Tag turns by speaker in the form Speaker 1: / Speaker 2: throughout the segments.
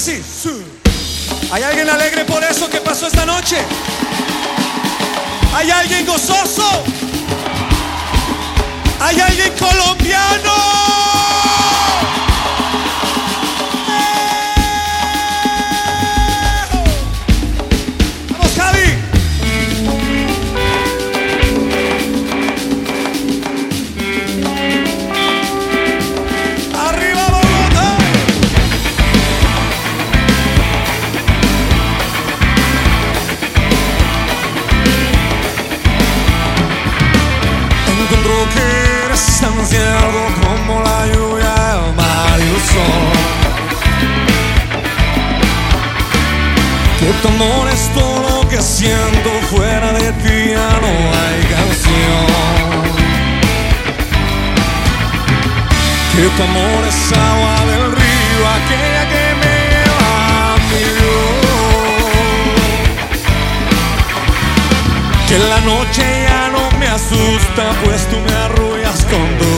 Speaker 1: así. ¿Hay alguien alegre por eso que pasó esta noche? ¿Hay alguien gozoso? ¿Hay alguien colombiano? Tu amor es todo lo que siento, fuera de ti ya no hay canción. Que tu amor es agua del río, aquella que me lleva a mi. Que la noche ya no me asusta, pues tú me arrullas con tu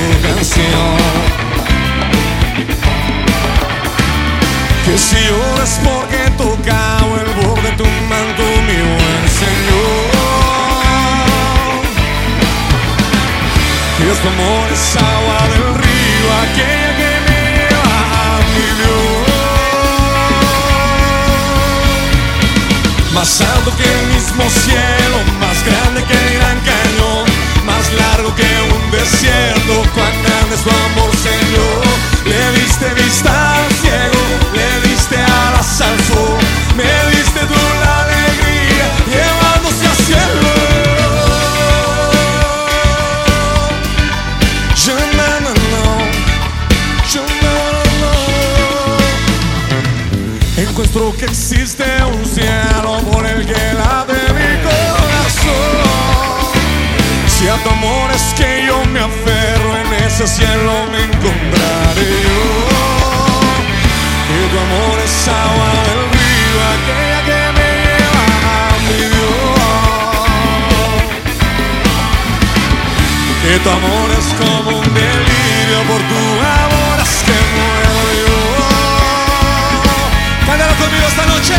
Speaker 1: Más alto que el mismo cielo, Encuentro que existe un cielo por el que late mi corazón. Si a tu amor es que yo me aferro, en ese cielo me encontraré yo. Que tu amor es agua del río, aquella que me lleva a mi Dios. Que tu amor es como un delirio, por tu amor esta noche.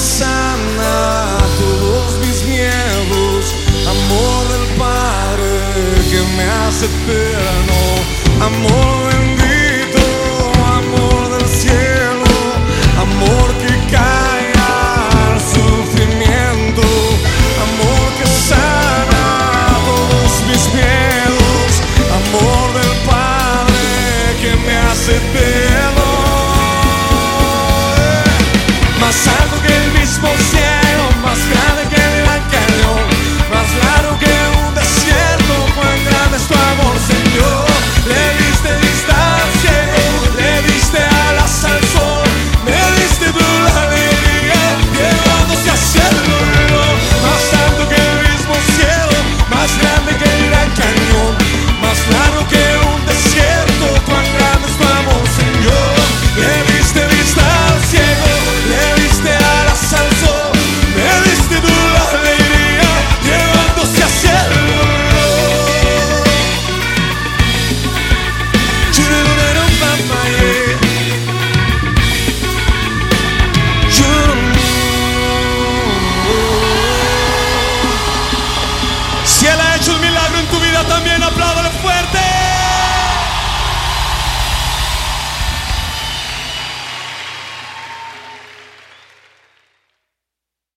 Speaker 1: Sana todos mis miedos, amor del Padre que me hace eterno,